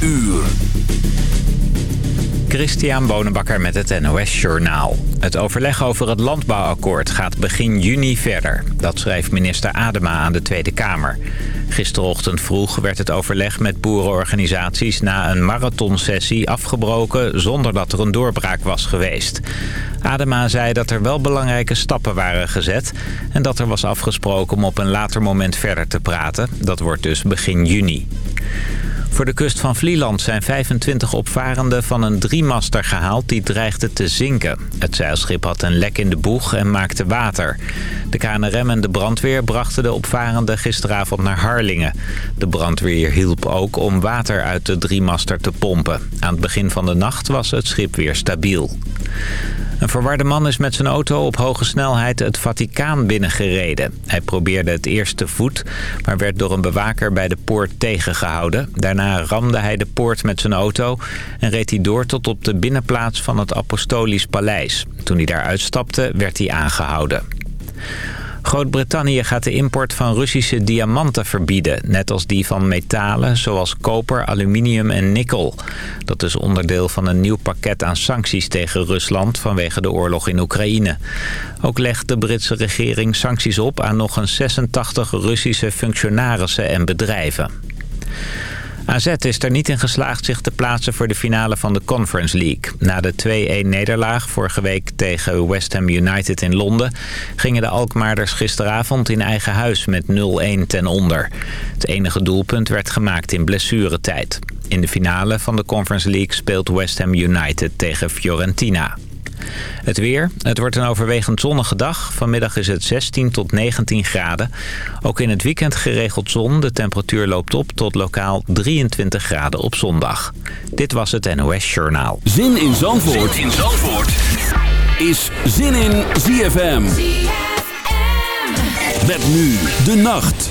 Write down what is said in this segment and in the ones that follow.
uur. Christian Bonenbakker met het NOS Journaal. Het overleg over het landbouwakkoord gaat begin juni verder. Dat schrijft minister Adema aan de Tweede Kamer. Gisterochtend vroeg werd het overleg met boerenorganisaties... na een marathonsessie afgebroken zonder dat er een doorbraak was geweest. Adema zei dat er wel belangrijke stappen waren gezet... en dat er was afgesproken om op een later moment verder te praten. Dat wordt dus begin juni. Voor de kust van Vlieland zijn 25 opvarenden van een driemaster gehaald die dreigde te zinken. Het zeilschip had een lek in de boeg en maakte water. De KNRM en de brandweer brachten de opvarenden gisteravond naar Harlingen. De brandweer hielp ook om water uit de driemaster te pompen. Aan het begin van de nacht was het schip weer stabiel. Een verwarde man is met zijn auto op hoge snelheid het Vaticaan binnengereden. Hij probeerde het eerst te voet, maar werd door een bewaker bij de poort tegengehouden. Daarna ramde hij de poort met zijn auto en reed hij door tot op de binnenplaats van het Apostolisch Paleis. Toen hij daar uitstapte, werd hij aangehouden. Groot-Brittannië gaat de import van Russische diamanten verbieden... net als die van metalen zoals koper, aluminium en nikkel. Dat is onderdeel van een nieuw pakket aan sancties tegen Rusland... vanwege de oorlog in Oekraïne. Ook legt de Britse regering sancties op aan nog eens 86 Russische functionarissen en bedrijven. AZ is er niet in geslaagd zich te plaatsen voor de finale van de Conference League. Na de 2-1-nederlaag vorige week tegen West Ham United in Londen... gingen de Alkmaarders gisteravond in eigen huis met 0-1 ten onder. Het enige doelpunt werd gemaakt in blessuretijd. In de finale van de Conference League speelt West Ham United tegen Fiorentina. Het weer. Het wordt een overwegend zonnige dag. Vanmiddag is het 16 tot 19 graden. Ook in het weekend geregeld zon. De temperatuur loopt op tot lokaal 23 graden op zondag. Dit was het NOS Journaal. Zin in Zandvoort, zin in Zandvoort. is Zin in ZFM. ZFM. Met nu de nacht.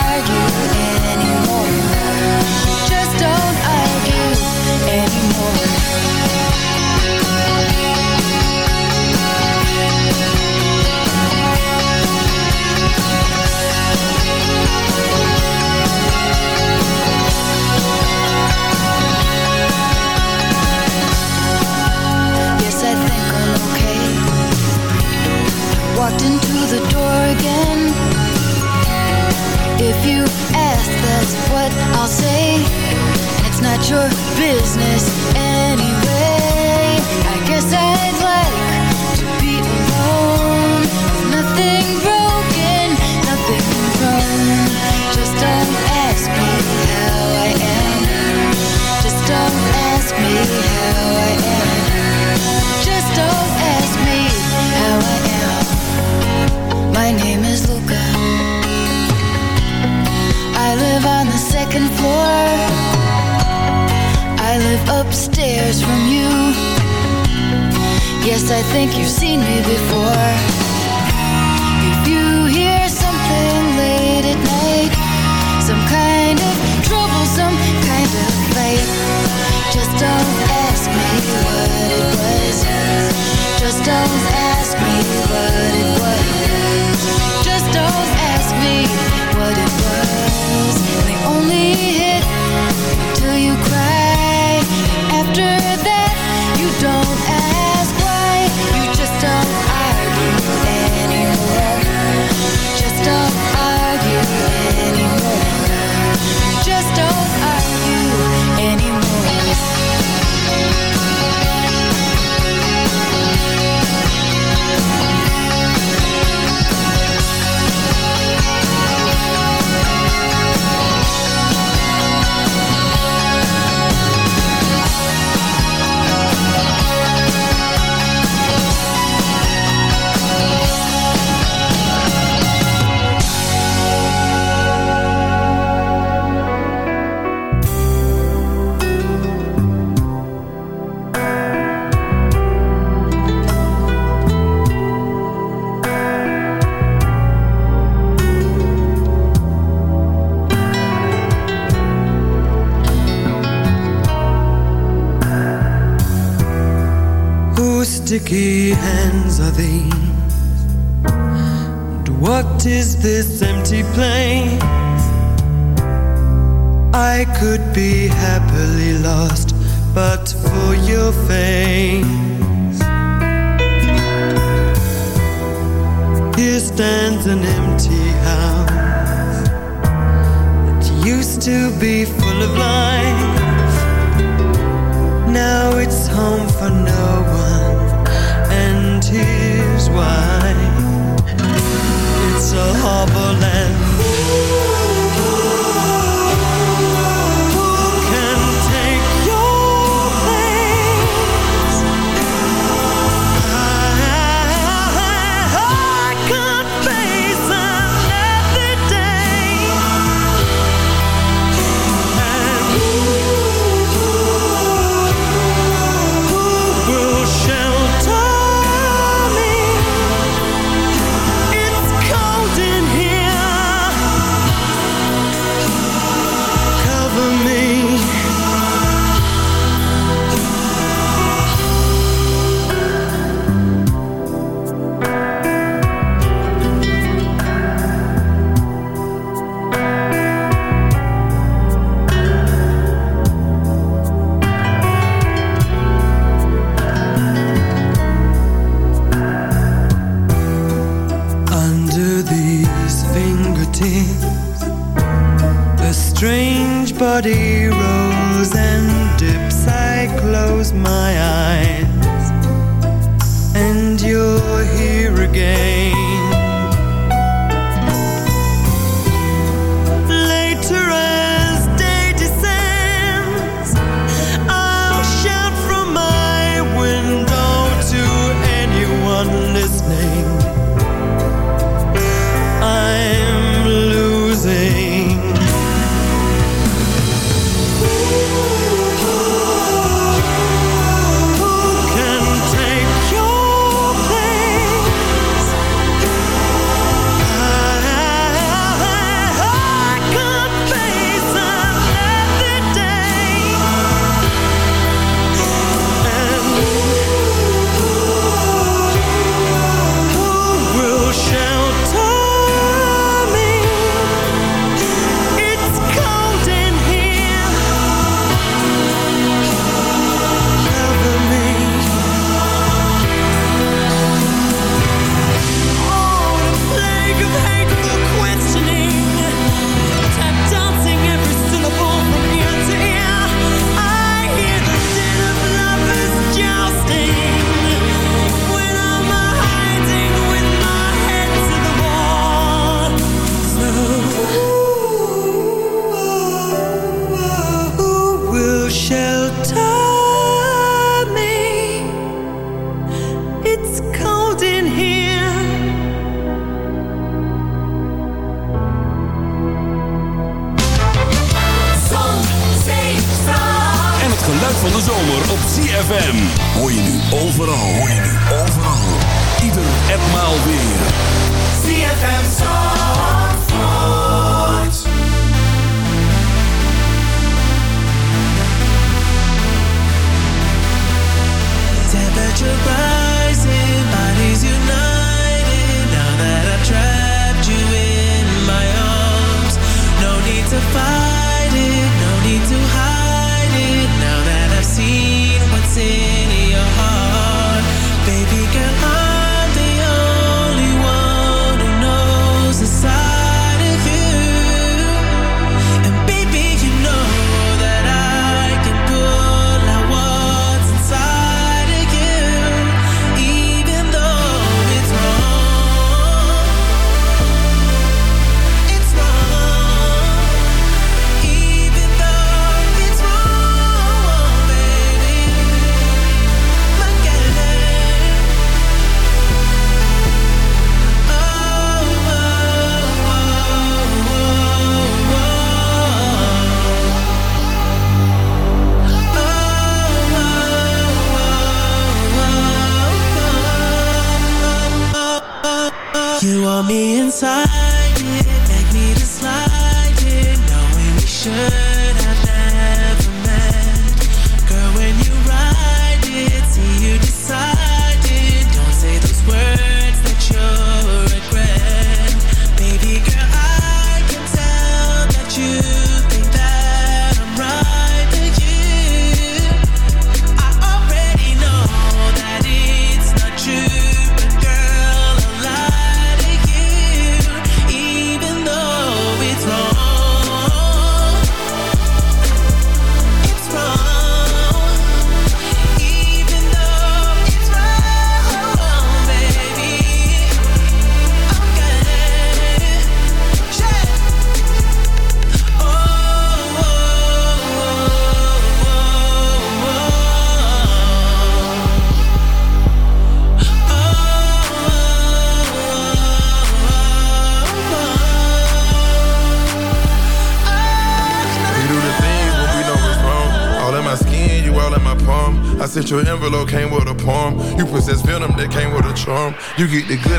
You get the good.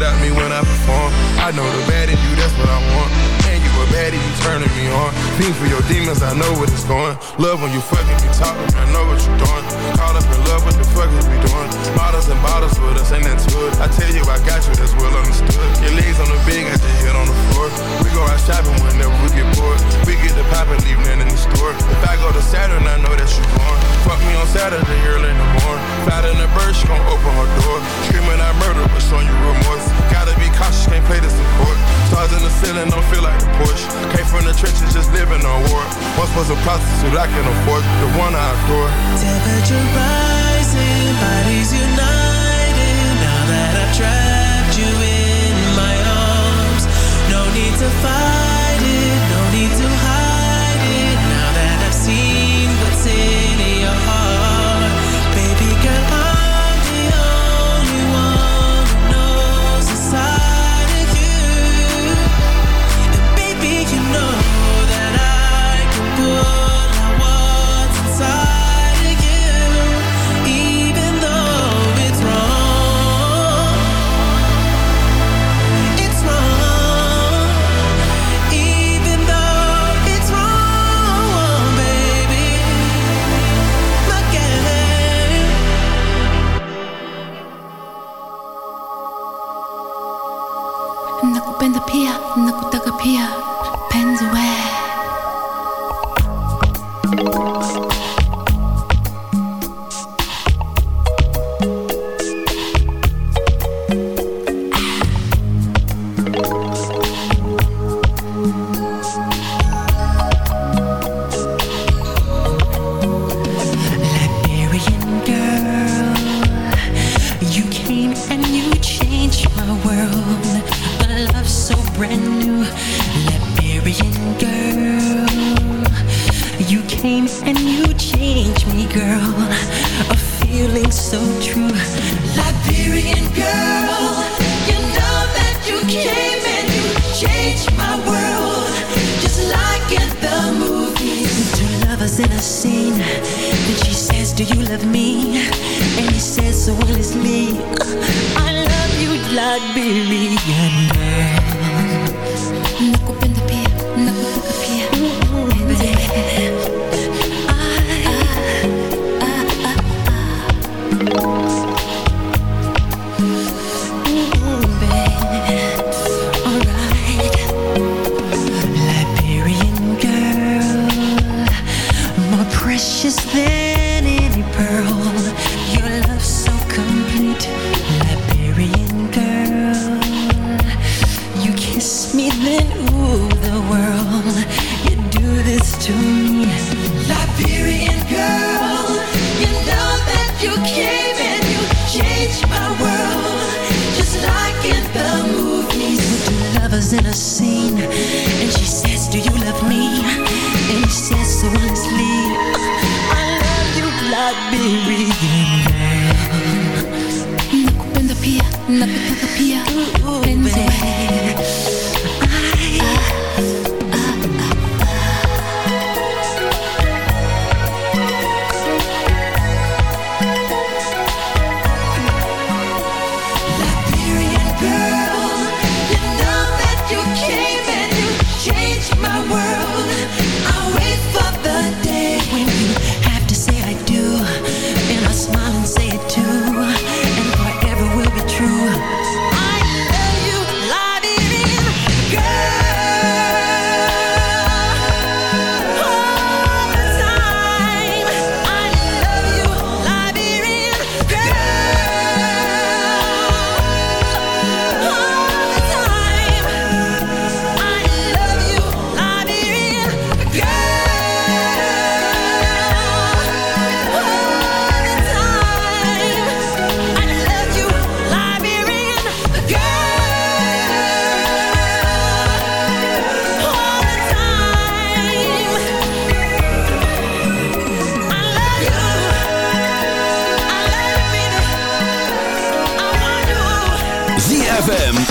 Música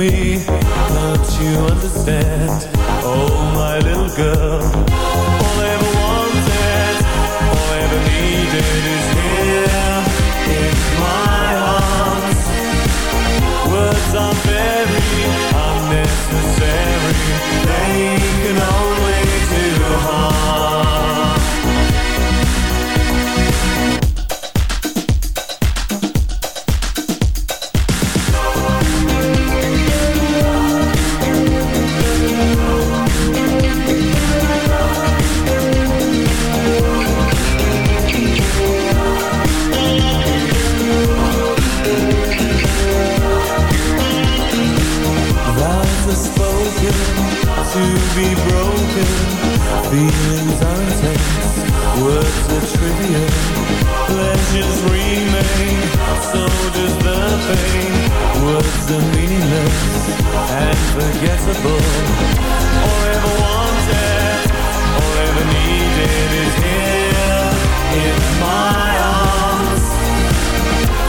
me, don't you understand? the meaningless and forgettable All ever wanted, all ever needed is here in my arms.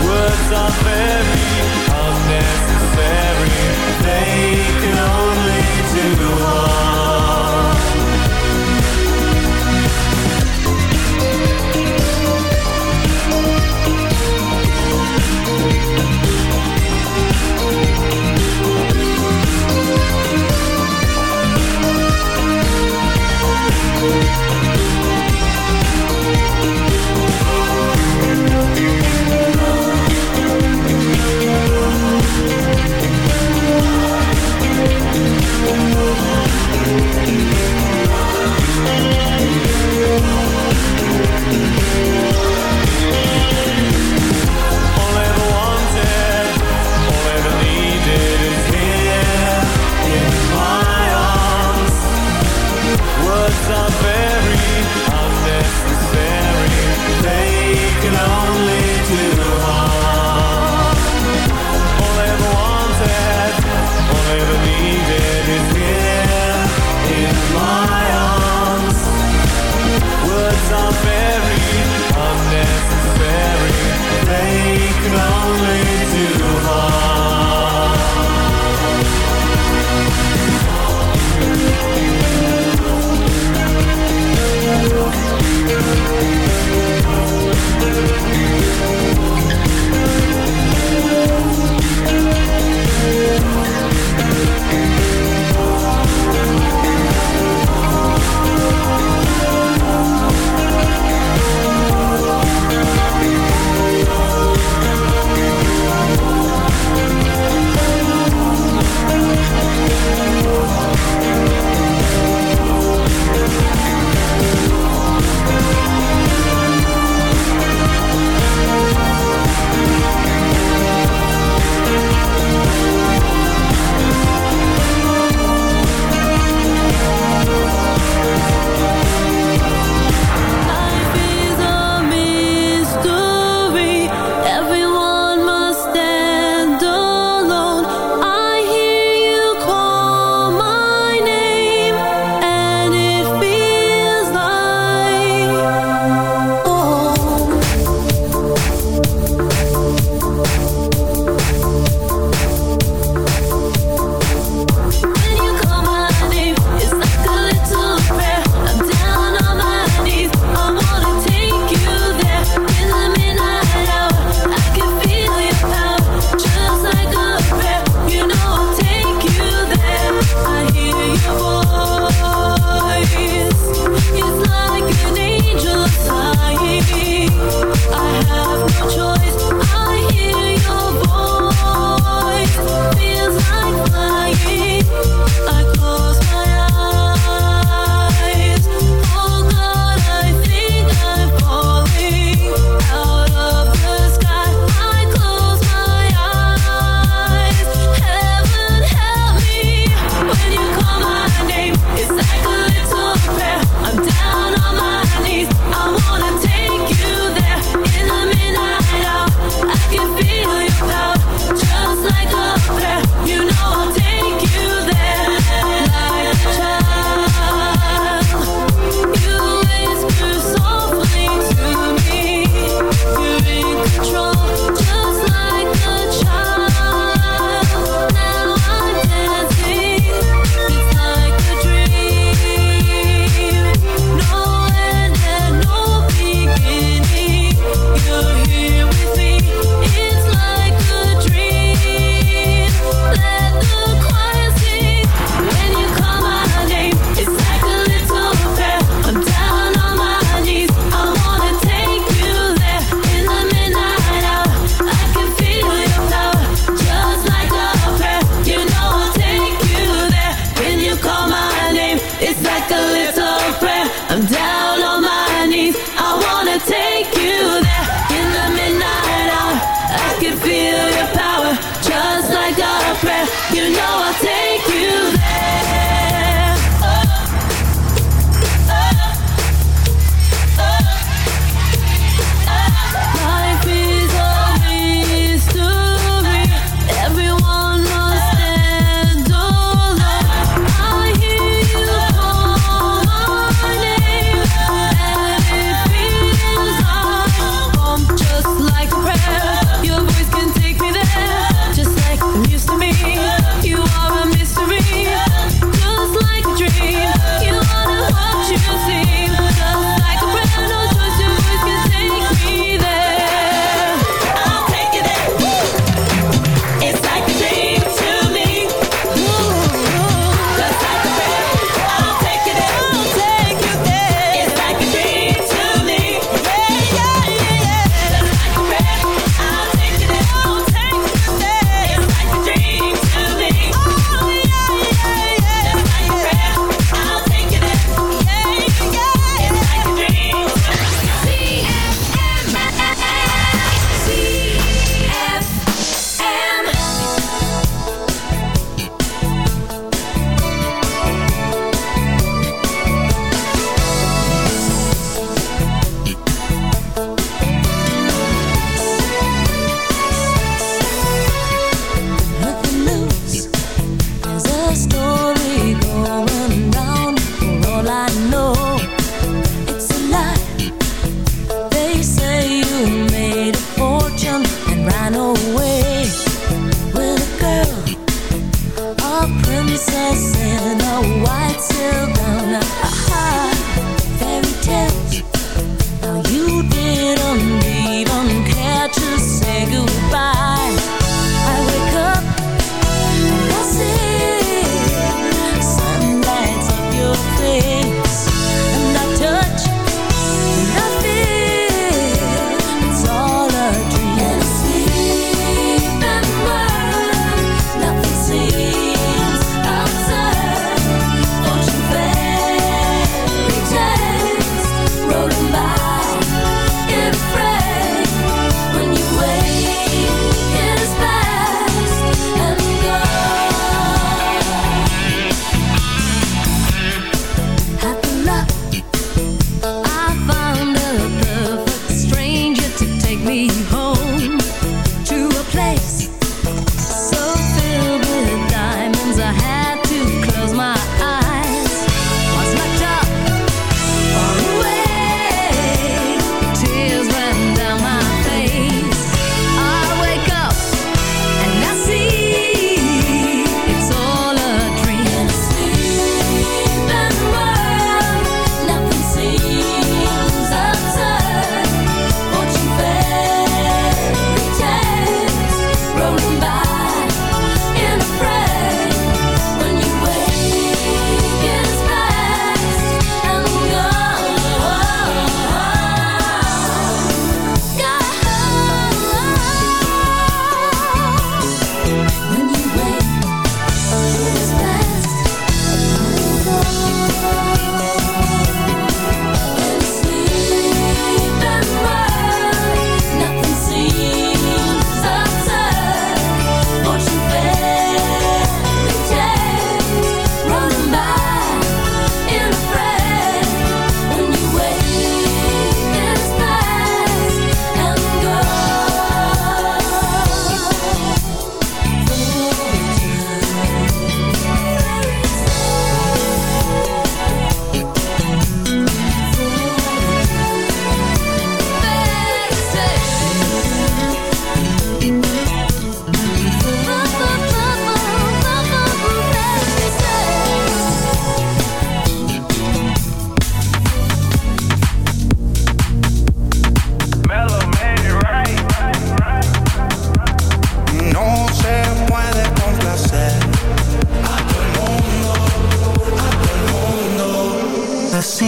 Words are very can only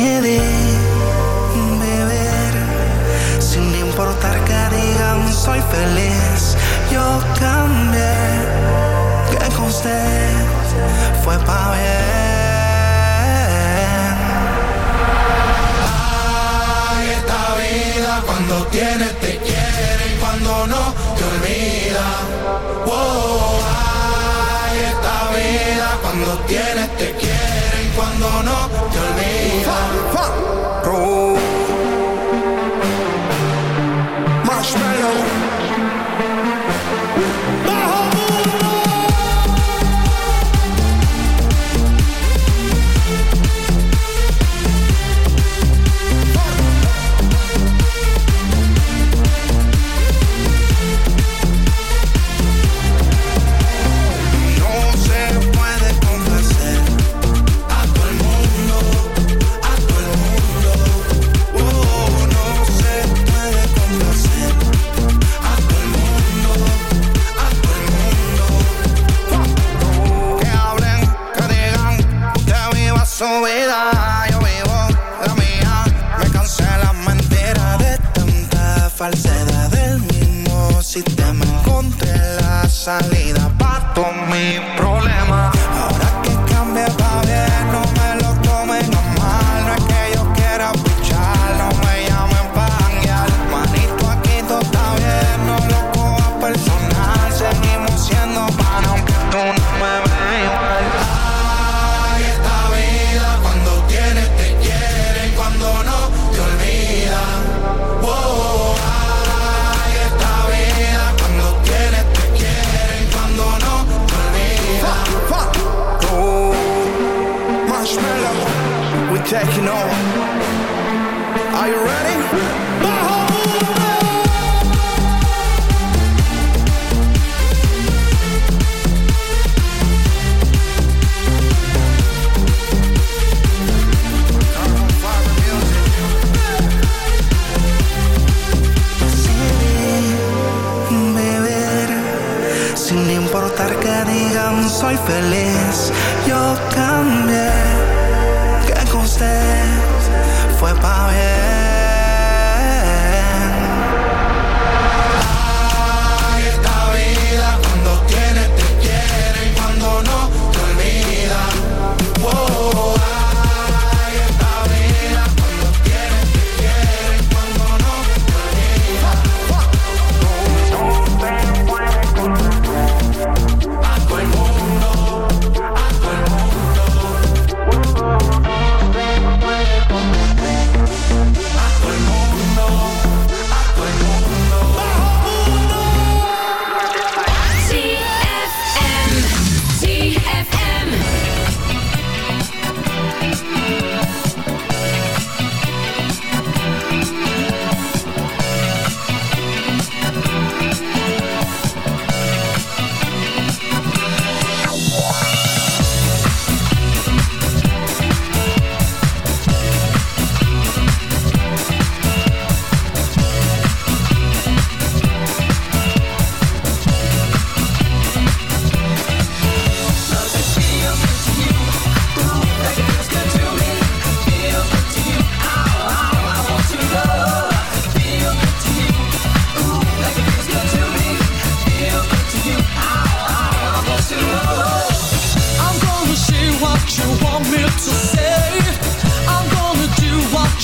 me dé beber, sin importar que digan soy feliz, yo cambié, que con usted fue para ver.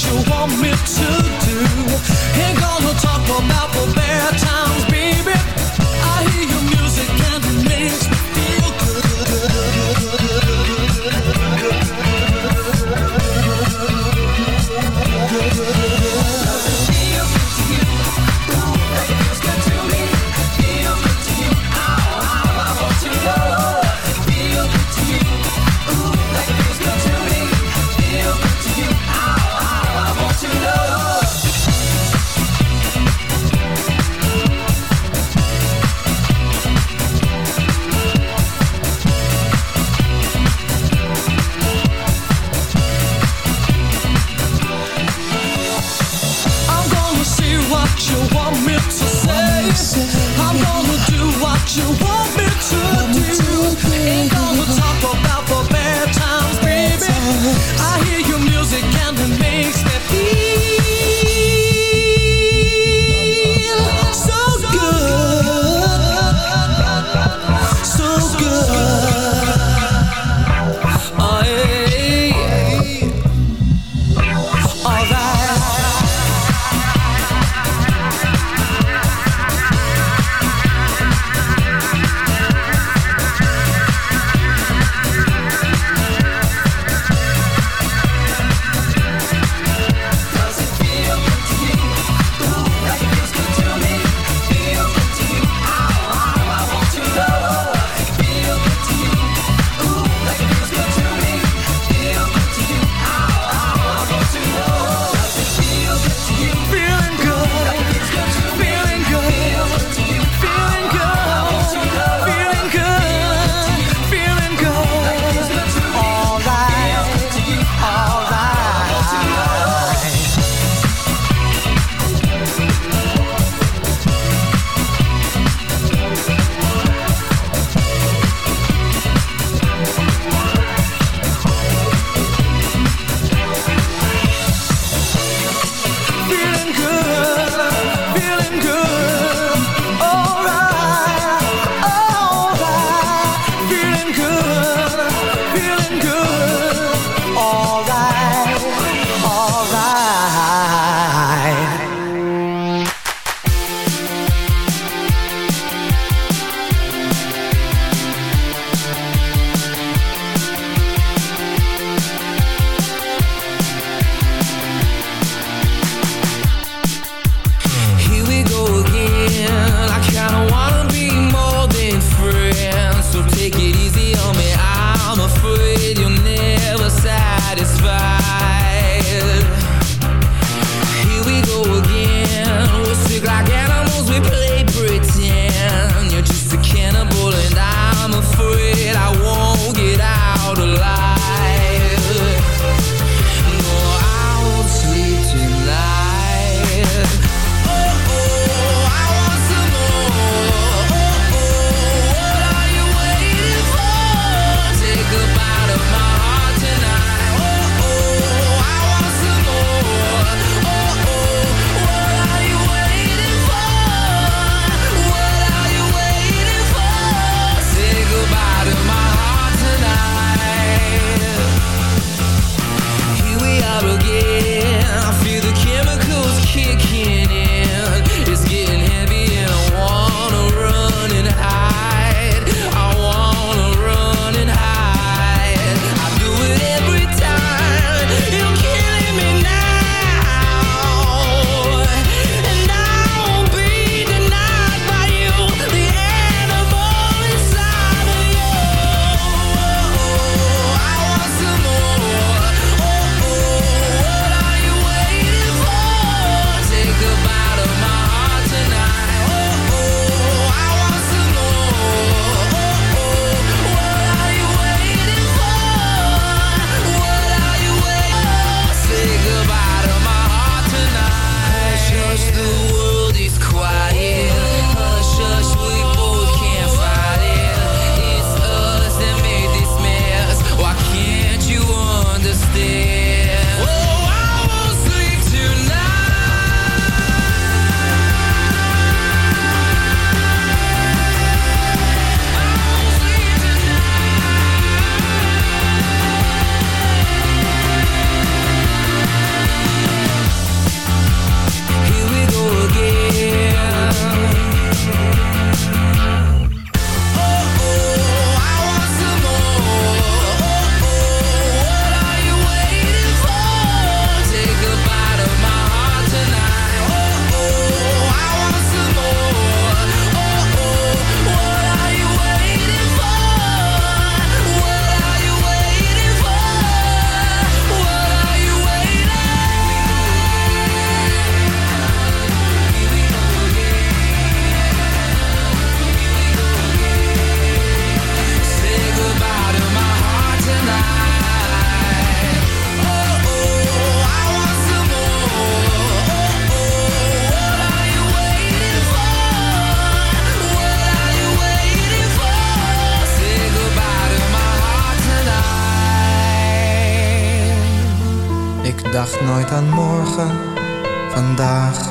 you want me to do? Ain't gonna talk about the bad times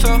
toe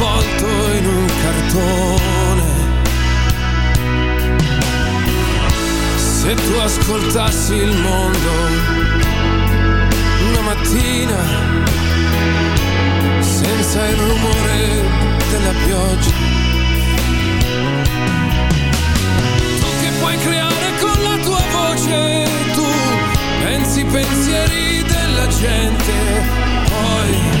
avvolto in un cartone. Se tu ascoltassi il mondo una mattina, senza il rumore della pioggia. Tu che puoi creare con la tua voce, tu pensi i pensieri della gente, poi